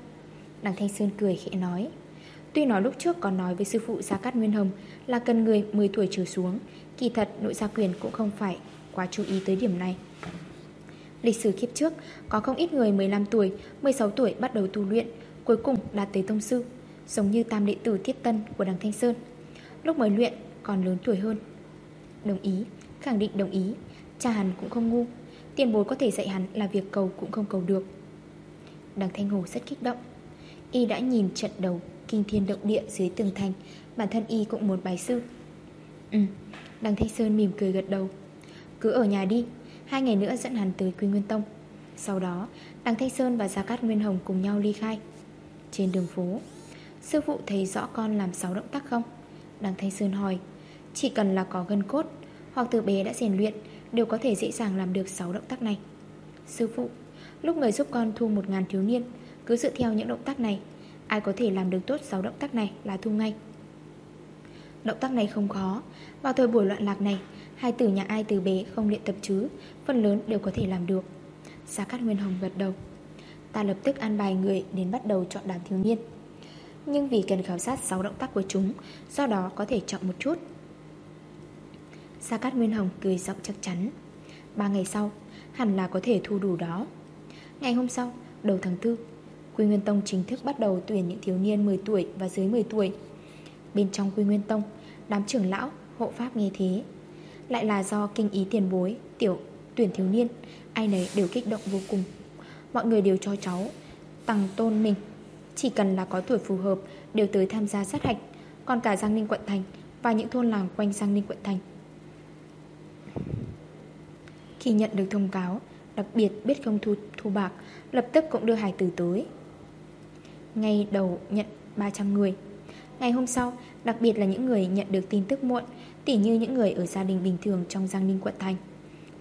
Đằng Thanh Sơn cười khẽ nói. Tuy nói lúc trước còn nói với sư phụ Gia Cát Nguyên Hồng Là cần người 10 tuổi trở xuống, Kỳ thật nội gia quyền cũng không phải Quá chú ý tới điểm này. Lịch sử kiếp trước, Có không ít người 15 tuổi 16 tuổi bắt đầu tu luyện, Cuối cùng đạt tới tông sư, Giống như tam đệ tử thiết tân của đằng Thanh Sơn. Lúc mới luyện, còn lớn tuổi hơn. Đồng ý, Khẳng định đồng ý, Cha hắn cũng không ngu, Tiền bối có thể dạy hắn là việc cầu cũng không cầu được. Đằng Thanh Hồ rất kích động. Y đã nhìn trận đầu Kinh thiên động địa dưới tường thành, Bản thân Y cũng muốn bài sư. Ừ Đằng Thanh Sơn mỉm cười gật đầu. Cứ ở nhà đi Hai ngày nữa dẫn hắn tới Quy Nguyên Tông. Sau đó, Đằng Thanh Sơn và Gia Cát Nguyên Hồng cùng nhau ly khai. Trên đường phố, Sư phụ thấy rõ con làm 6 động tác không? Đằng Thanh Sơn hỏi, Chỉ cần là có gân cốt Hoặc từ bé đã rèn luyện Đều có thể dễ dàng làm được 6 động tác này. Sư phụ, Lúc người giúp con thu 1.000 thiếu niên, Cứ dựa theo những động tác này, Ai có thể làm được tốt 6 động tác này là thu ngay. Động tác này không khó, Vào thời buổi loạn lạc này Hai tử nhà ai từ bé không luyện tập chứ Phần lớn đều có thể làm được. Gia Cát Nguyên Hồng gật đầu. Ta lập tức an bài người đến bắt đầu chọn đám thiếu niên. Nhưng vì cần khảo sát 6 động tác của chúng Do đó có thể chọn một chút. Gia Cát Nguyên Hồng cười giọng chắc chắn. Ba ngày sau Hẳn là có thể thu đủ đó. Ngày hôm sau, đầu tháng 4 Quy Nguyên Tông chính thức bắt đầu tuyển những thiếu niên 10 tuổi và dưới 10 tuổi. Bên trong Quy Nguyên Tông Đám trưởng lão, hộ pháp nghe thế lại là do kinh ý tiền bối Tiểu tuyển thiếu niên Ai nấy đều kích động vô cùng. Mọi người đều cho cháu Tăng tôn mình. Chỉ cần là có tuổi phù hợp Đều tới tham gia sát hạch Còn cả Giang Ninh Quận Thành Và những thôn làng quanh Giang Ninh Quận Thành. Khi nhận được thông cáo Đặc biệt biết không thu, thu bạc Lập tức cũng đưa hải tử tới. Ngay đầu nhận 300 người. Ngày hôm sau Đặc biệt là những người nhận được tin tức muộn Tỉ như những người ở gia đình bình thường Trong Giang Ninh quận thành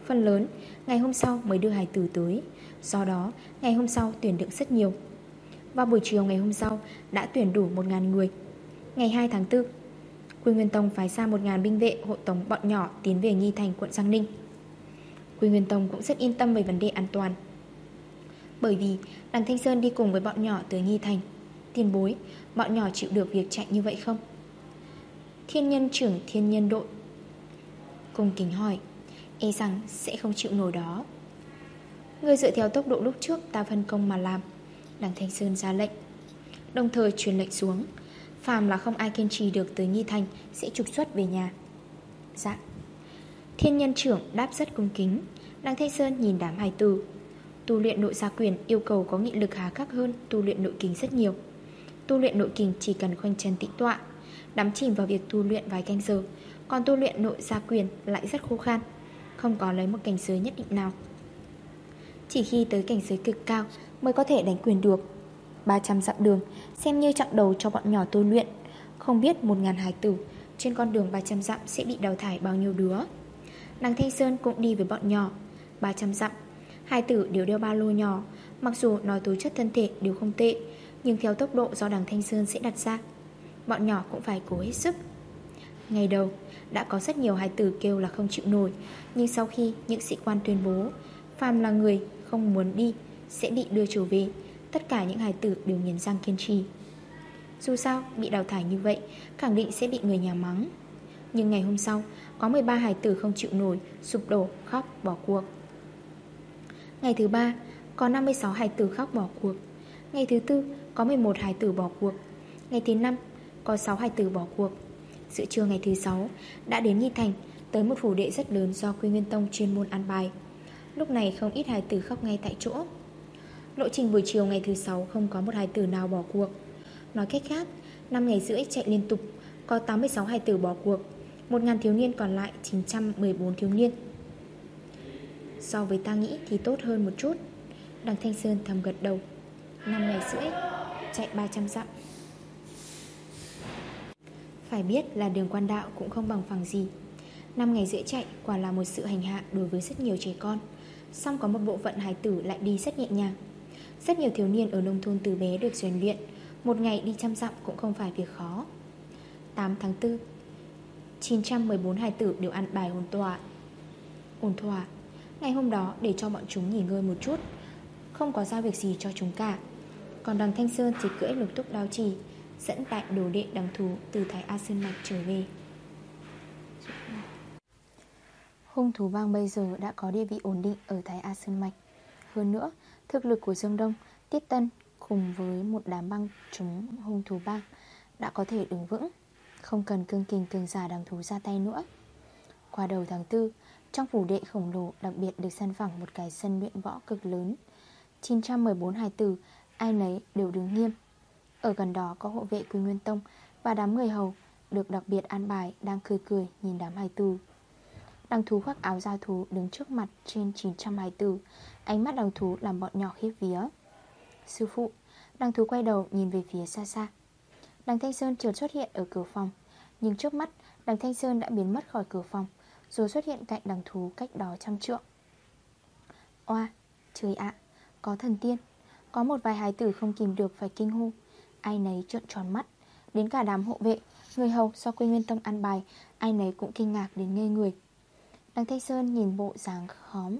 Phần lớn, ngày hôm sau mới đưa hài tử tới. Do đó, ngày hôm sau tuyển được rất nhiều. Vào buổi chiều ngày hôm sau, Đã tuyển đủ 1.000 người. Ngày 2 tháng 4 Quy Nguyên Tông phái ra 1.000 binh vệ hộ tống bọn nhỏ Tiến về Nghi Thành, quận Giang Ninh. Quy Nguyên Tông cũng rất yên tâm về vấn đề an toàn. Bởi vì Đằng Thanh Sơn đi cùng với bọn nhỏ tới Nghi Thành, Tiền bối, Bọn nhỏ chịu được việc chạy như vậy không? Thiên nhân trưởng thiên nhân đội. Cung kính hỏi E rằng sẽ không chịu nổi đó. Người dựa theo tốc độ lúc trước ta phân công mà làm, Đằng Thanh Sơn ra lệnh. Đồng thời truyền lệnh xuống, Phàm là không ai kiên trì được tới Nghi Thành Sẽ trục xuất về nhà. Dạ. Thiên nhân trưởng đáp rất cung kính, Đằng Thanh Sơn nhìn đám hài tử. Tu luyện nội gia quyền yêu cầu có nghị lực hà khắc hơn Tu luyện nội kinh rất nhiều. Tu luyện nội kinh chỉ cần khoanh chân tĩnh tọa Đắm chìm vào việc tu luyện vài canh giờ. Còn tu luyện nội gia quyền lại rất khô khan, Không có lấy một cảnh giới nhất định nào. Chỉ khi tới cảnh giới cực cao Mới có thể đánh quyền được. 300 dặm đường, Xem như chặng đầu cho bọn nhỏ tu luyện. Không biết 1.000 hài tử, Trên con đường 300 dặm sẽ bị đào thải bao nhiêu đứa. Đằng Thanh Sơn cũng đi với bọn nhỏ. 300 dặm Hai tử đều đeo ba lô nhỏ. Mặc dù nói tố chất thân thể đều không tệ, Nhưng theo tốc độ do đằng Thanh Sơn sẽ đặt ra Bọn nhỏ cũng phải cố hết sức. Ngày đầu, Đã có rất nhiều hài tử kêu là không chịu nổi, Nhưng sau khi những sĩ quan tuyên bố Phàm là người không muốn đi, Sẽ bị đưa trở về, Tất cả những hài tử đều nghiến răng kiên trì. Dù sao, bị đào thải như vậy, Khẳng định sẽ bị người nhà mắng. Nhưng ngày hôm sau, Có 13 hài tử không chịu nổi, Sụp đổ, khóc, bỏ cuộc. Ngày thứ ba, Có 56 hài tử khóc bỏ cuộc. Ngày thứ tư, có 11 hài tử bỏ cuộc. Ngày thứ năm có 6 hài tử bỏ cuộc. Giữa trưa ngày thứ 6 Đã đến Nhi Thành, Tới một phủ đệ rất lớn do Quy Nguyên Tông chuyên môn an bài. Lúc này không ít hài tử khóc ngay tại chỗ. Lộ trình buổi chiều ngày thứ 6 Không có một hài tử nào bỏ cuộc. Nói cách khác 5 ngày rưỡi chạy liên tục, Có 86 hài tử bỏ cuộc 1.000 thiếu niên còn lại 914 thiếu niên. So với ta nghĩ thì tốt hơn một chút. Đằng Thanh Sơn thầm gật đầu. 5 ngày rưỡi, Chạy 300 dặm. Phải biết là đường quan đạo cũng không bằng phẳng gì. 5 ngày rưỡi chạy quả là một sự hành hạ đối với rất nhiều trẻ con. Song có một bộ phận hài tử lại đi rất nhẹ nhàng. Rất nhiều thiếu niên ở nông thôn từ bé được rèn luyện. Một ngày đi trăm dặm cũng không phải việc khó. 8 tháng 4 914 hài tử đều ăn bài hồn tòa Ổn thỏa Ngày hôm đó để cho bọn chúng nghỉ ngơi một chút, Không có giao việc gì cho chúng cả. Còn đằng Thanh Sơn thì cưỡi lục túc đao trì Dẫn đại đồ đệ đằng thú từ Thái A Sơn Mạch trở về. Hung thú vang bây giờ đã có địa vị ổn định ở Thái A Sơn Mạch. Hơn nữa, thực lực của Dương Đông, Tiết Tân cùng với một đám băng chúng hung thú bang đã có thể đứng vững Không cần cương kình cường giả đằng thú ra tay nữa. Qua đầu tháng 4, trong phủ đệ khổng lồ đặc biệt được săn phẳng một cái sân luyện võ cực lớn 914 hài tử, ai nấy đều đứng nghiêm ở gần đó có hộ vệ Quy Nguyên Tông và đám người hầu được đặc biệt an bài đang cười cười nhìn đám hài tử. Đằng thú khoác áo da thú đứng trước mặt trên 900 hài tử Ánh mắt đằng thú làm bọn nhỏ khiếp vía. Sư phụ Đằng thú quay đầu nhìn về phía xa xa. Đằng Thanh Sơn chợt xuất hiện ở cửa phòng Nhưng trước mắt đằng Thanh Sơn đã biến mất khỏi cửa phòng Rồi xuất hiện cạnh đằng thú cách đó trăm trượng. Oa, trời ạ, có thần tiên Có một vài hài tử không kìm được phải kinh hô. Ai nấy trợn tròn mắt. Đến cả đám hộ vệ, Người hầu do Quy nguyên Tông ăn bài, Ai nấy cũng kinh ngạc đến ngây người. Đằng Thanh Sơn nhìn bộ dáng khóm,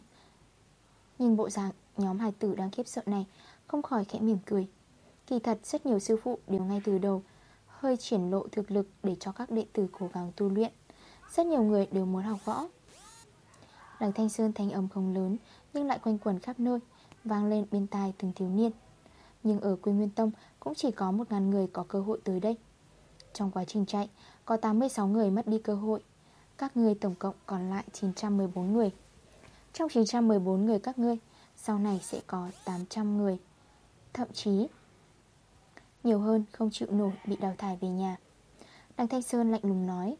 Nhìn bộ dáng nhóm hài tử đang khiếp sợ này, Không khỏi khẽ mỉm cười. Kỳ thật, rất nhiều sư phụ đều ngay từ đầu Hơi triển lộ thực lực để cho các đệ tử cố gắng tu luyện. Rất nhiều người đều muốn học võ. Đằng Thanh Sơn thanh âm không lớn, Nhưng lại quanh quẩn khắp nơi, Vang lên bên tai từng thiếu niên. Nhưng ở Quy Nguyên Tông cũng chỉ có 1.000 người có cơ hội tới đây. Trong quá trình chạy, Có 86 người mất đi cơ hội. Các ngươi tổng cộng còn lại 914 người. Trong 914 người các ngươi, Sau này sẽ có 800 người. Thậm chí, Nhiều hơn không chịu nổi bị đào thải về nhà. Đăng Thanh Sơn lạnh lùng nói,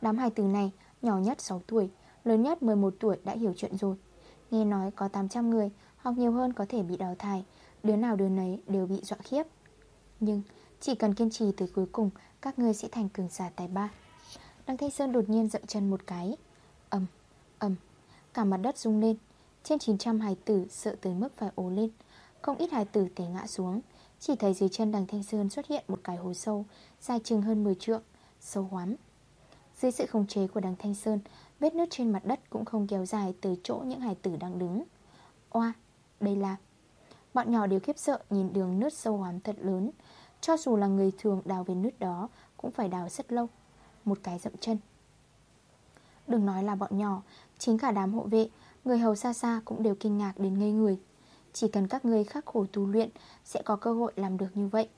Đám hài tử này, nhỏ nhất 6 tuổi, Lớn nhất 11 tuổi đã hiểu chuyện rồi. Nghe nói có 800 người Học nhiều hơn có thể bị đào thải, Đứa nào đứa nấy đều bị dọa khiếp. Nhưng chỉ cần kiên trì tới cuối cùng Các ngươi sẽ thành cường giả tài ba. Đăng Thanh Sơn đột nhiên dậm chân một cái. Ẩm, ẩm Cả mặt đất rung lên. Trên 900 hài tử sợ tới mức phải ố lên. Không ít hài tử té ngã xuống. Chỉ thấy dưới chân đằng Thanh Sơn xuất hiện một cái hố sâu Dài chừng hơn 10 trượng Sâu hoắm. Dưới sự khống chế của đằng Thanh Sơn Vết nứt trên mặt đất cũng không kéo dài Tới chỗ những hài tử đang đứng. Oa, đây là Bọn nhỏ đều khiếp sợ nhìn đường nứt sâu hoắm thật lớn. Cho dù là người thường đào về nứt đó, Cũng phải đào rất lâu. Một cái dậm chân. Đừng nói là bọn nhỏ, Chính cả đám hộ vệ, Người hầu xa xa cũng đều kinh ngạc đến ngây người. Chỉ cần các người khắc khổ tu luyện, Sẽ có cơ hội làm được như vậy.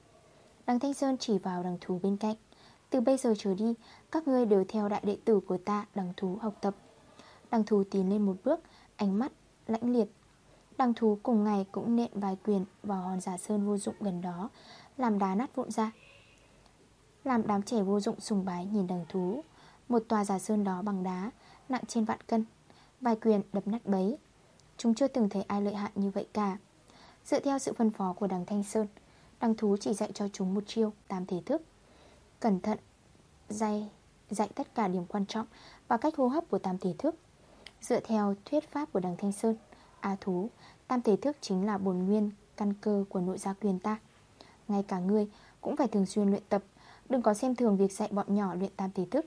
Đằng Thanh Sơn chỉ vào đằng thú bên cạnh. Từ bây giờ trở đi, Các ngươi đều theo đại đệ tử của ta, Đằng thú học tập. Đằng thú tiến lên một bước, Ánh mắt lãnh liệt. Đằng thú cùng ngày cũng nện vài quyền Vào hòn giả sơn vô dụng gần đó làm đá nát vụn ra. Làm đám trẻ vô dụng sùng bái nhìn đằng thú. Một tòa giả sơn đó bằng đá Nặng trên vạn cân Vài quyền đập nát bấy. Chúng chưa từng thấy ai lợi hại như vậy cả. Dựa theo sự phân phó của đằng Thanh Sơn Đằng thú chỉ dạy cho chúng một chiêu Tam thể thức. Cẩn thận dạy, dạy tất cả điểm quan trọng Và cách hô hấp của tam thể thức. Dựa theo thuyết pháp của đằng Thanh Sơn A thú Tam thể thức chính là bồn nguyên Căn cơ của nội gia quyền ta. Ngay cả ngươi cũng phải thường xuyên luyện tập. Đừng có xem thường việc dạy bọn nhỏ luyện tam tỷ thức.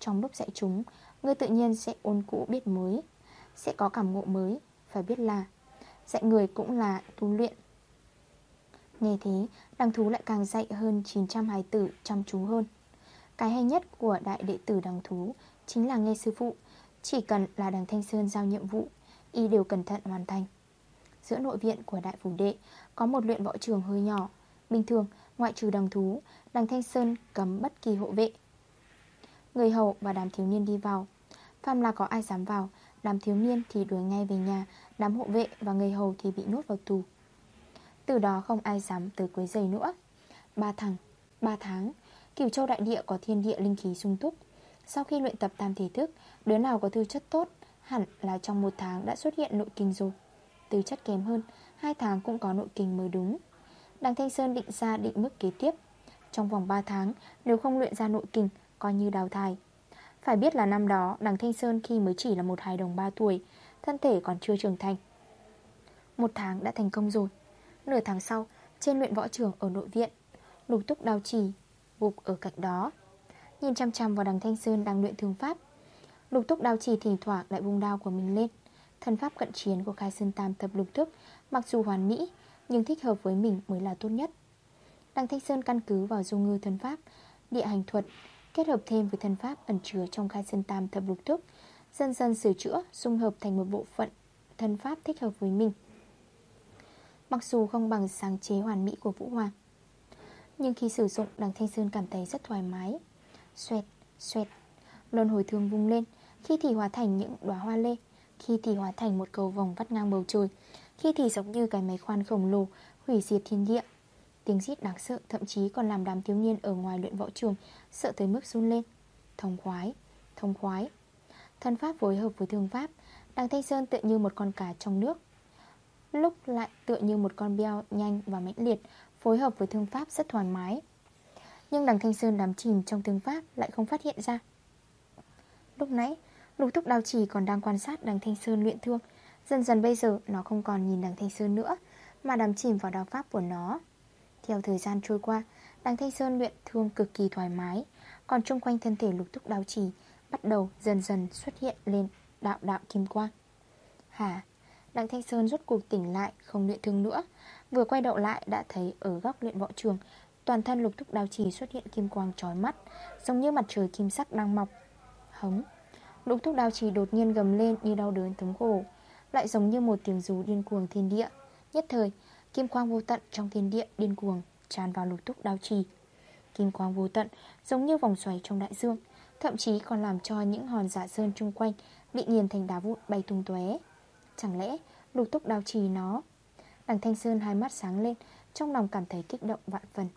Trong lúc dạy chúng, Ngươi tự nhiên sẽ ôn cũ biết mới, Sẽ có cảm ngộ mới, Phải biết là Dạy người cũng là tu luyện. Nghe thế Đăng thú lại càng dạy hơn 900 hài tử chăm chú hơn. Cái hay nhất của đại đệ tử đăng thú Chính là nghe sư phụ. Chỉ cần là đằng Thanh Sơn giao nhiệm vụ, Y đều cẩn thận hoàn thành. Giữa nội viện của đại phủ đệ Có một luyện võ trường hơi nhỏ Bình thường ngoại trừ đằng thú Đằng Thanh Sơn cấm bất kỳ hộ vệ. Người hầu và đám thiếu niên đi vào. Phạm là có ai dám vào Đám thiếu niên thì đuổi ngay về nhà Đám hộ vệ và người hầu thì bị nuốt vào tù. Từ đó không ai dám tới quấy giày nữa. Ba thằng, ba tháng Cửu châu đại địa có thiên địa linh khí sung túc. Sau khi luyện tập tam thể thức Đứa nào có tư chất tốt Hẳn là trong một tháng đã xuất hiện nội kinh rồi. Tư chất kém hơn Hai tháng cũng có nội kinh mới đúng. Đằng Thanh Sơn định ra định mức kế tiếp. Trong vòng 3 tháng, Nếu không luyện ra nội kinh Coi như đào thai Phải biết là năm đó, Đằng Thanh Sơn khi mới chỉ là một hài đồng 3 tuổi, Thân thể còn chưa trưởng thành. Một tháng đã thành công rồi. Nửa tháng sau, Trên luyện võ trường ở nội viện, Lục túc đào chỉ, Gục ở cạnh đó. Nhìn chăm chăm vào đằng Thanh Sơn đang luyện thương pháp, Lục túc đào chỉ thỉnh thoảng lại vung đao của mình lên. Thân pháp cận chiến của Khai Sơn Tam tập lục thức Mặc dù hoàn mỹ nhưng thích hợp với mình mới là tốt nhất. Đằng Thanh Sơn căn cứ vào dung ngư thân pháp Địa hành thuật Kết hợp thêm với thân pháp ẩn chứa trong Khai Sơn Tam thập lục thức Dần dần sửa chữa Dung hợp thành một bộ phận thân pháp thích hợp với mình. Mặc dù không bằng sáng chế hoàn mỹ của Vũ Hoàng Nhưng khi sử dụng đằng Thanh Sơn cảm thấy rất thoải mái. Xoẹt, xoẹt Luân hồi thương vung lên Khi thì hóa thành những đóa hoa lê Khi thì hóa thành một cầu vòng vắt ngang bầu trời khi thì giống như cái máy khoan khổng lồ Hủy diệt thiên địa. Tiếng rít đáng sợ thậm chí còn làm đám thiếu niên Ở ngoài luyện võ trường Sợ tới mức run lên. Thông khoái, thông khoái. Thân pháp phối hợp với thương pháp Đằng Thanh Sơn tựa như một con cá trong nước. Lúc lại tựa như một con beo nhanh và mãnh liệt Phối hợp với thương pháp rất thoải mái. Nhưng đằng Thanh Sơn đắm chìm trong thương pháp Lại không phát hiện ra. Lúc nãy Lục thúc đào chỉ còn đang quan sát đằng Thanh Sơn luyện thương Dần dần bây giờ, nó không còn nhìn đằng Thanh Sơn nữa, Mà đắm chìm vào đao pháp của nó. Theo thời gian trôi qua, Đằng Thanh Sơn luyện thương cực kỳ thoải mái, Còn chung quanh thân thể lục thúc đào trì Bắt đầu dần dần xuất hiện lên đạo đạo kim quang. Hả Đặng Thanh Sơn rốt cuộc tỉnh lại, Không luyện thương nữa. Vừa quay đầu lại, đã thấy ở góc luyện võ trường, Toàn thân lục thúc đào chỉ xuất hiện kim quang trói mắt, Giống như mặt trời kim sắc đang mọc, Hống. Lục thúc đào chỉ đột nhiên gầm lên như đau đớn thống khổ. Lại giống như một tiếng rú điên cuồng thiên địa. Nhất thời, Kim quang vô tận trong thiên địa điên cuồng Tràn vào lục túc đào trì. Kim quang vô tận giống như vòng xoáy trong đại dương, Thậm chí còn làm cho những hòn giả sơn chung quanh Bị nghiền thành đá vụn bay tung tué Chẳng lẽ lục túc đào trì nó? Đằng Thanh Sơn hai mắt sáng lên, Trong lòng cảm thấy kích động vạn phần.